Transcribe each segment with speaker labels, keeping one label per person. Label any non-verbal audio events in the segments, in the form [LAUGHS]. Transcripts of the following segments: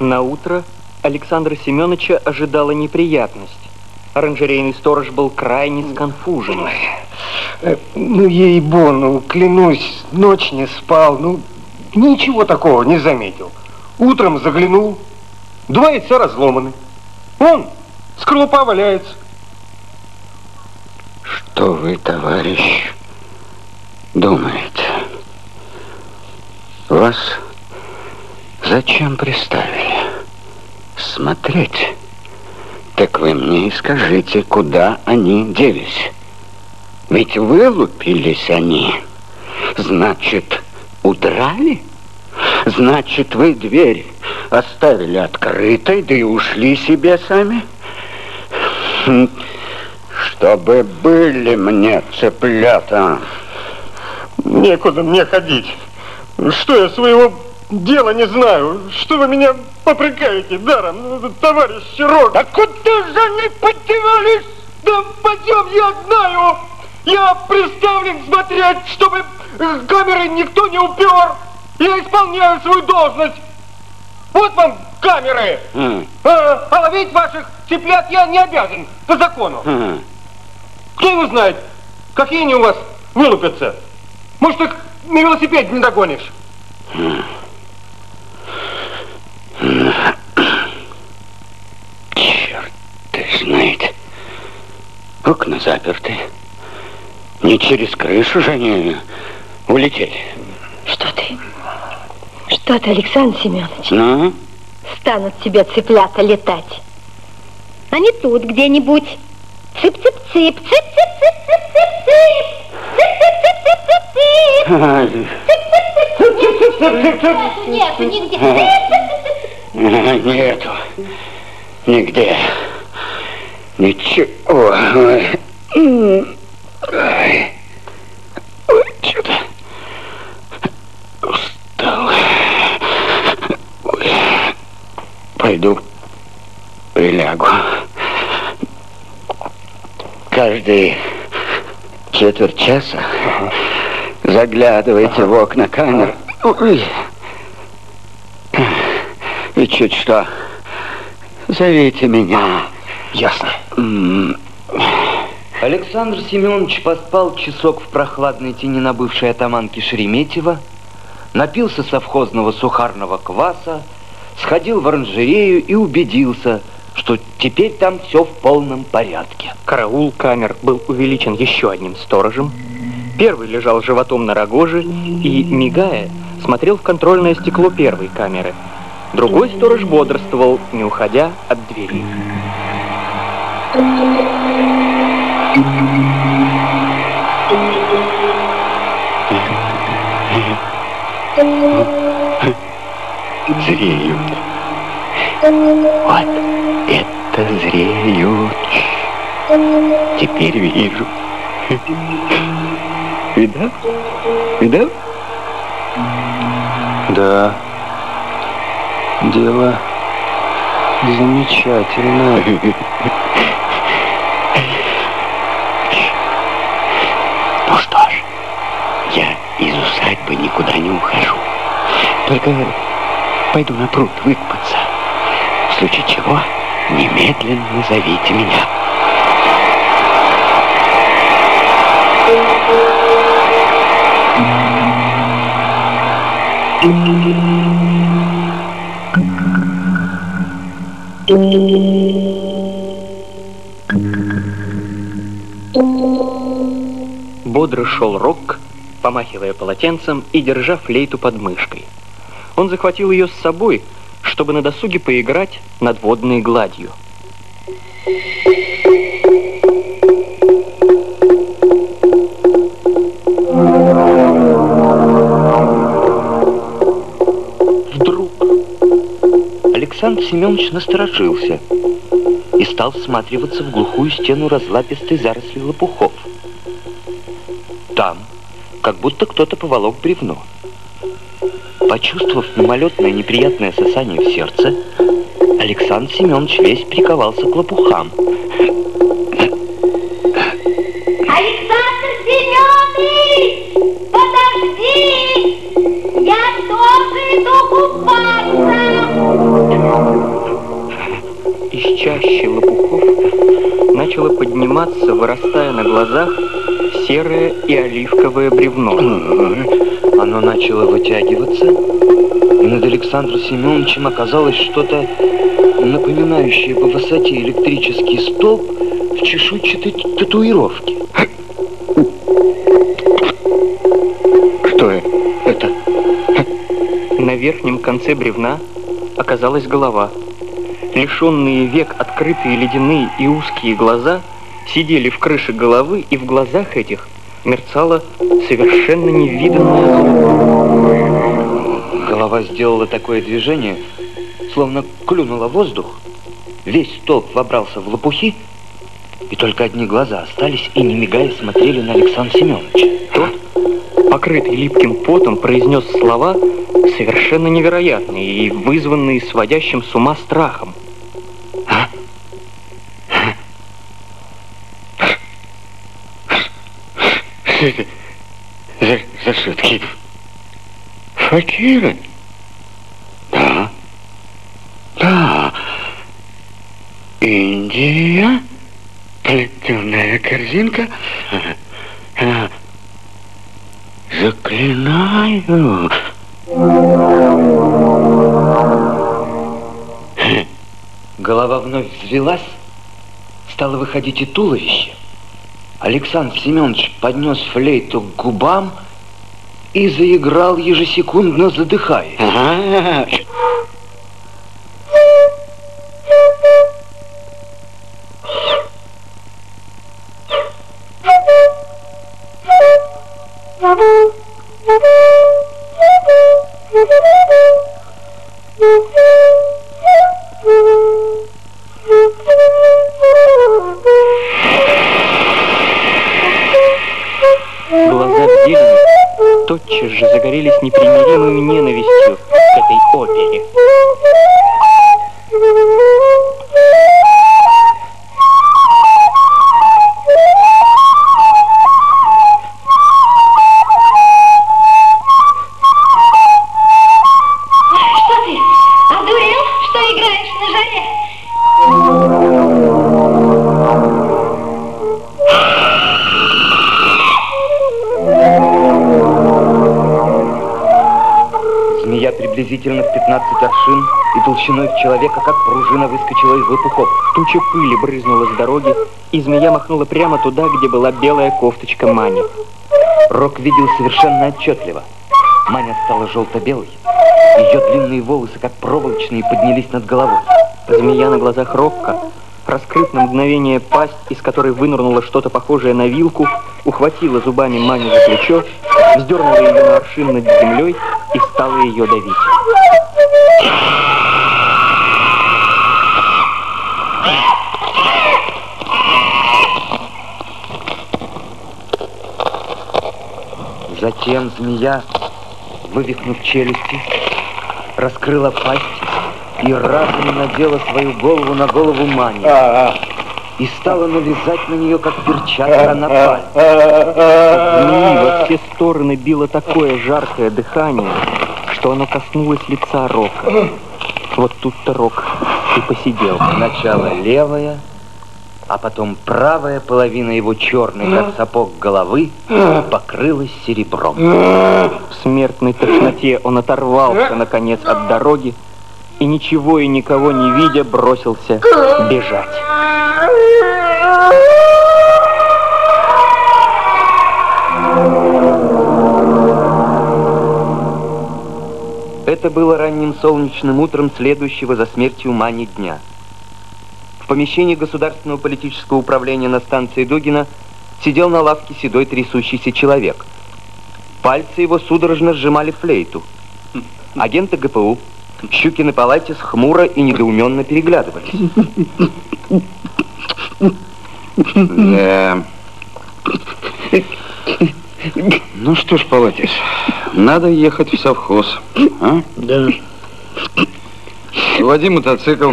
Speaker 1: На утро Александра Семеновича ожидала неприятность. Оранжерейный сторож был крайне сконфужен.
Speaker 2: Э, ну, ей-бо, ну, клянусь, ночь не спал, ну, ничего такого не заметил. Утром заглянул, два яйца разломаны. Он, скорлупа валяется.
Speaker 3: Что вы, товарищ, думаете? Вас зачем приставили? Смотреть? Так вы мне и скажите, куда они делись. Ведь вылупились они. Значит, удрали? Значит, вы дверь оставили открытой, да и ушли себе сами? Чтобы были мне цыплята.
Speaker 2: Некуда мне ходить. Что я своего дела не знаю? Что вы меня попрекаете даром, товарищ Чирок?
Speaker 3: Да куда же они подевались?
Speaker 2: Да пойдем, я знаю. Я представлен смотреть, чтобы камеры никто не упер. Я исполняю свою должность. Вот вам камеры. Mm. А, а ловить ваших цыплят я не обязан по закону. Mm. Кто его знает, какие они у вас вылупятся? Может, их на велосипеде не догонишь?
Speaker 3: Черт ты знает. Окна заперты. Не через крышу же они улетели.
Speaker 4: Что ты? Что ты, Александр Семенович?
Speaker 3: Ну?
Speaker 4: Станут тебе цыплята летать. Не тут где-нибудь. Цып-цып-цып, цып-цып-цып-цып-цып-цып.
Speaker 3: Нету нигде. Нету. Нигде. Ничего. Ой. Ой, что-то устал. Ой. Пойду прилягу. Каждый четверть часа заглядывайте ага. в окна камер. Ага. И чуть что, зовите меня.
Speaker 2: Ясно.
Speaker 1: Александр Семенович поспал часок в прохладной тени на бывшей атаманке Шереметьева, напился совхозного сухарного кваса, сходил в оранжерею и убедился – что теперь там все в полном порядке. Караул камер был увеличен еще одним сторожем. Первый лежал животом на рогоже и, мигая, смотрел в контрольное стекло первой камеры. Другой сторож бодрствовал, не уходя от двери.
Speaker 3: Зреют. Вот это зреют. Теперь вижу. Видал? Видал?
Speaker 2: Да. Дело [LAUGHS] замечательное.
Speaker 3: Только пойду на пруд выкупаться. В случае чего, немедленно зовите меня.
Speaker 1: Бодро шел Рок, помахивая полотенцем и держа флейту под мышкой. Он захватил ее с собой, чтобы на досуге поиграть над водной гладью. Вдруг Александр Семенович насторожился и стал всматриваться в глухую стену разлапистой заросли лопухов. Там, как будто кто-то поволок бревно. Почувствовав мимолетное неприятное сосание в сердце, Александр Семенович весь приковался к лопухам.
Speaker 5: Александр Семенович, подожди! Я тоже иду купаться!
Speaker 6: чаще лопухов начало подниматься, вырастая на глазах, серое и оливковое бревно.
Speaker 1: Оно начало вытягиваться, и над Александром Семеновичем оказалось что-то напоминающее по высоте электрический столб в чешуйчатой татуировке.
Speaker 3: Что это?
Speaker 6: На верхнем конце бревна оказалась голова. Лишенные век открытые ледяные и узкие глаза сидели в крыше головы, и в глазах этих мерцало совершенно невиданное.
Speaker 1: Голова сделала такое движение, словно клюнула воздух. Весь столб вобрался в лопухи, и только одни глаза остались и, не мигая, смотрели на Александра Семеновича.
Speaker 6: Тот, покрытый липким потом, произнес слова совершенно невероятные и вызванные сводящим с ума страхом.
Speaker 3: Что это за, за шутки? Факиры? Да. Да. Индия. Плетеная корзинка. Заклинаю.
Speaker 1: Голова вновь взвелась, стало выходить и туловище. Александр Семенович поднес флейту к губам и заиграл ежесекундно задыхаясь.
Speaker 6: Глаза в зелени тотчас же загорелись непримиримой ненавистью к этой опере.
Speaker 1: Приблизительно в 15 аршин и толщиной в человека, как пружина, выскочила из лопухов.
Speaker 6: Туча пыли брызнула с дороги, и змея махнула прямо туда, где была белая кофточка Мани.
Speaker 1: Рок видел совершенно отчетливо. Маня стала желто-белой. Ее длинные волосы, как проволочные, поднялись над головой.
Speaker 6: Змея на глазах Рокка, раскрыв на мгновение пасть, из которой вынырнуло что-то похожее на вилку, ухватила зубами Маню за плечо, вздернула ее на аршин над землей и стала ее давить.
Speaker 1: Затем змея, вывихнув челюсти, раскрыла пасть и разом надела свою голову на голову Мани. И стала навязать на нее, как перчатка на палец.
Speaker 6: Змеи во все стороны било такое жаркое дыхание, что оно коснулось лица Рока. Вот тут-то Рок и посидел.
Speaker 1: Сначала левая, а потом правая половина его черной, как сапог головы, покрылась серебром.
Speaker 6: В смертной тошноте он оторвался, наконец, от дороги и, ничего и никого не видя, бросился бежать. Это было ранним солнечным утром следующего за смертью Мани дня. В помещении Государственного политического управления на станции Дугина сидел на лавке седой трясущийся человек. Пальцы его судорожно сжимали флейту. Агенты ГПУ, Щукин и Палатис хмуро и недоуменно переглядывались.
Speaker 3: Да. Ну что ж, Палатис, надо ехать в совхоз. А?
Speaker 2: Да.
Speaker 3: Води мотоцикл.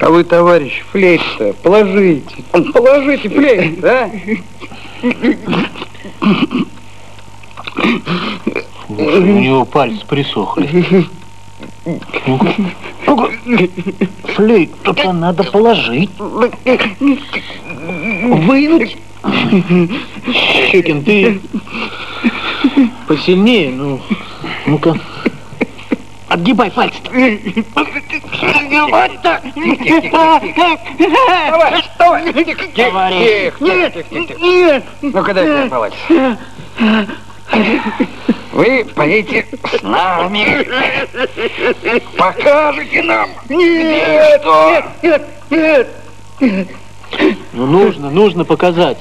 Speaker 3: А вы, товарищ, флейт-то положите. Положите флейт, а?
Speaker 2: У него пальцы присохли.
Speaker 7: Флейту-то надо положить. Вынуть. Щекин, ты посильнее, ну, ну-ка. Отгибай пальцы.
Speaker 8: Давай, давай. Тихо, тихо, тихо, тихо, тихо, тихо. Ну-ка дайте мне палач. Вы поедете с нами. Покажете нам. Нет.
Speaker 7: Нет, нет, нет. Ну, нужно, нужно показать.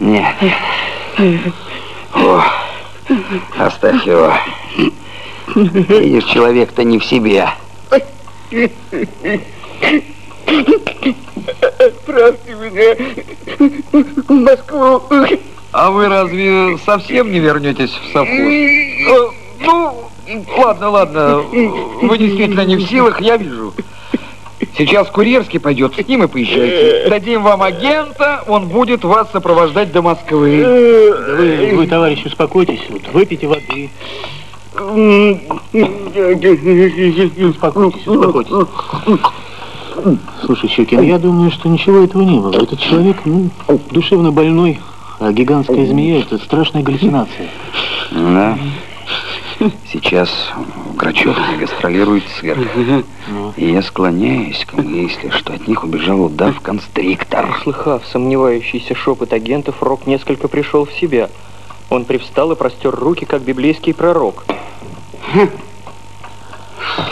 Speaker 8: Нет. О, оставь его. Видишь, человек-то не в себе. Отправьте меня в Москву.
Speaker 9: А вы разве совсем не вернетесь в совхоз? Э, Ну, ладно, ладно. Вы действительно не в силах, я вижу. Сейчас курьерский пойдет, с ним и поезжайте. Дадим вам агента, он будет вас сопровождать до Москвы.
Speaker 7: Да вы, вы, товарищ, успокойтесь. Вот, выпейте воды. Успокойтесь, успокойтесь. Слушай, Щекин, я думаю, что ничего этого не было. Этот человек, ну, душевно больной, а гигантская змея – это страшная галлюцинация.
Speaker 8: Да. Сейчас в Грачевке гастролирует цирк. И я склоняюсь к мысли, что от них убежал удав-констриктор.
Speaker 6: Услыхав сомневающийся шепот агентов, Рок несколько пришел в себя. Он привстал и простер руки, как библейский пророк.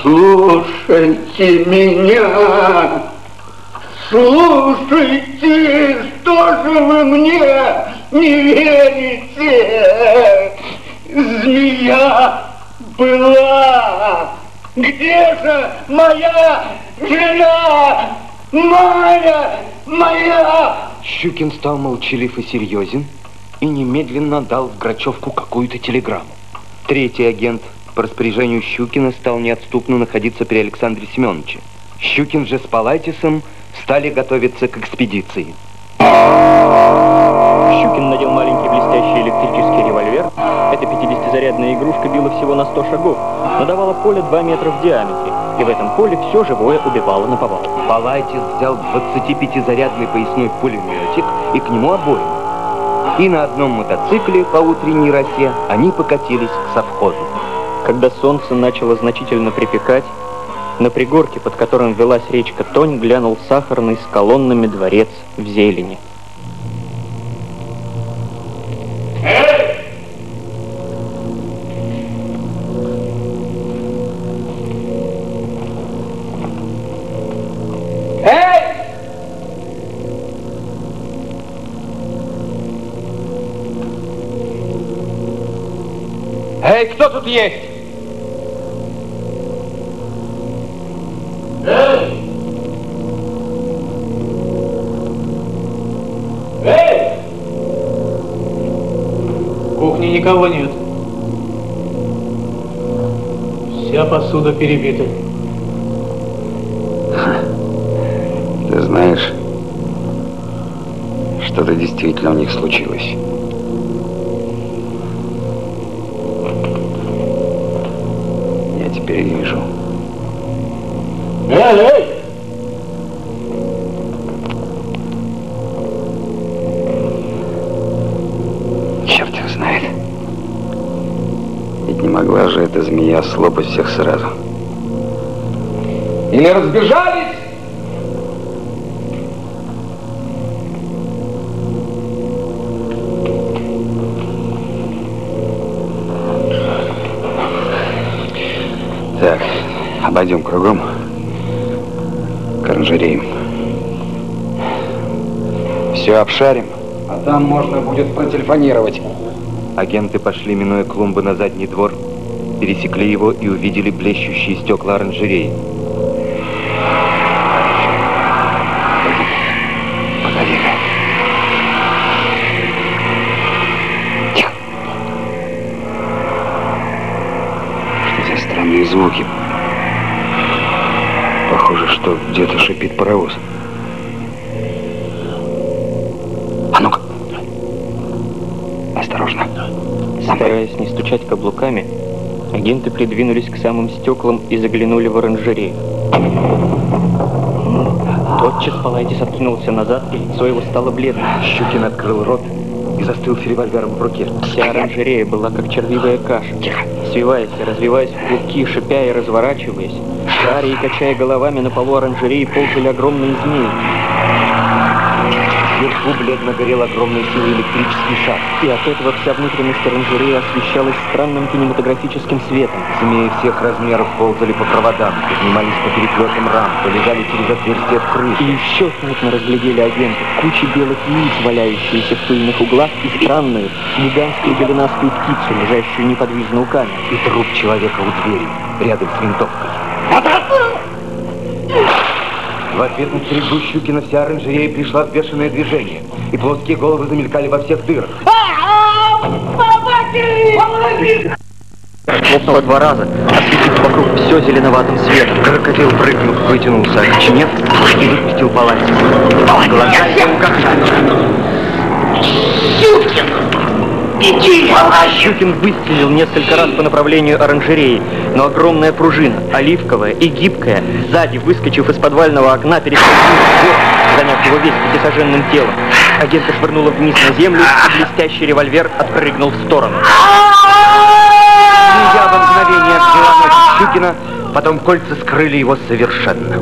Speaker 8: Слушайте меня! Слушайте! Что же вы мне не верите? Змея была! Где же моя жена? Моя! Моя!
Speaker 1: Щукин стал молчалив и серьезен и немедленно дал в Грачевку какую-то телеграмму. Третий агент по распоряжению Щукина стал неотступно находиться при Александре Семеновиче. Щукин же с Палатисом стали готовиться к экспедиции.
Speaker 6: Щукин надел маленький блестящий электрический револьвер. Эта 50-зарядная игрушка била всего на 100 шагов, но давала поле 2 метра в диаметре, и в этом поле все живое убивало на повал.
Speaker 1: Палатис взял 25-зарядный поясной пулеметик и к нему обойму. И на одном мотоцикле по утренней росе они покатились к совхозу.
Speaker 6: Когда солнце начало значительно припекать, на пригорке, под которым велась речка Тонь, глянул сахарный с колоннами дворец в зелени.
Speaker 8: Эй, кто тут есть?
Speaker 7: Никого нет. Вся посуда перебита.
Speaker 8: Ты знаешь, что-то действительно у них случилось. Я теперь вижу.
Speaker 7: Эй,
Speaker 8: змея слопать всех сразу. Или разбежались? Так, обойдем кругом к оранжереям. Все обшарим, а там можно будет протелефонировать.
Speaker 1: Агенты пошли, минуя клумбы на задний двор, пересекли его и увидели блещущие стекла
Speaker 8: за странные звуки? Похоже, что где-то шипит паровоз. А ну-ка. Осторожно.
Speaker 6: Стараясь не стучать каблуками, Агенты придвинулись к самым стеклам и заглянули в оранжерею. Тотчас Палайтис откинулся назад, и лицо его стало бледным.
Speaker 1: Щукин открыл рот и застыл с револьвером в руке.
Speaker 6: Вся оранжерея была как червивая каша. Свиваясь и развиваясь в клубки, шипя и разворачиваясь, шаря и качая головами на полу оранжереи ползали огромные змеи.
Speaker 1: Вверху бледно горел огромной силой электрический шар.
Speaker 6: И от этого вся внутренность оранжереи освещалась странным кинематографическим светом.
Speaker 1: Змеи всех размеров ползали по проводам, поднимались по переплетам рам, полезали через отверстия в
Speaker 6: И
Speaker 1: крыше.
Speaker 6: еще смутно разглядели агенты кучи белых яиц, валяющиеся в пыльных углах, и странную, гигантскую голенастую птицу, лежащую неподвижно у камеры.
Speaker 1: И труп человека у двери, рядом с винтовкой. В ответ на стрельбу Щукина вся оранжерея пришла в бешеное движение, и плоские головы замелькали во всех дырах.
Speaker 6: Хлопнуло два раза, осветив вокруг все зеленоватым светом.
Speaker 1: Крокодил прыгнул, вытянулся, окоченев и выпустил палец. Глаза ему как
Speaker 6: Щукин выстрелил несколько раз по направлению оранжереи, но огромная пружина, оливковая и гибкая, сзади, выскочив из подвального окна, перескочила в двор, заняв его весь пятисоженным телом. Агента швырнула вниз на землю, и блестящий револьвер отпрыгнул в сторону.
Speaker 1: Змея во мгновение ноги Щукина, потом кольца скрыли его совершенно.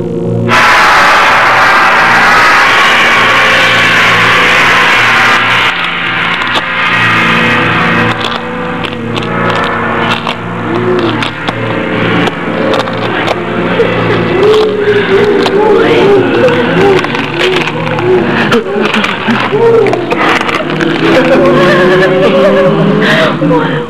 Speaker 1: Wow.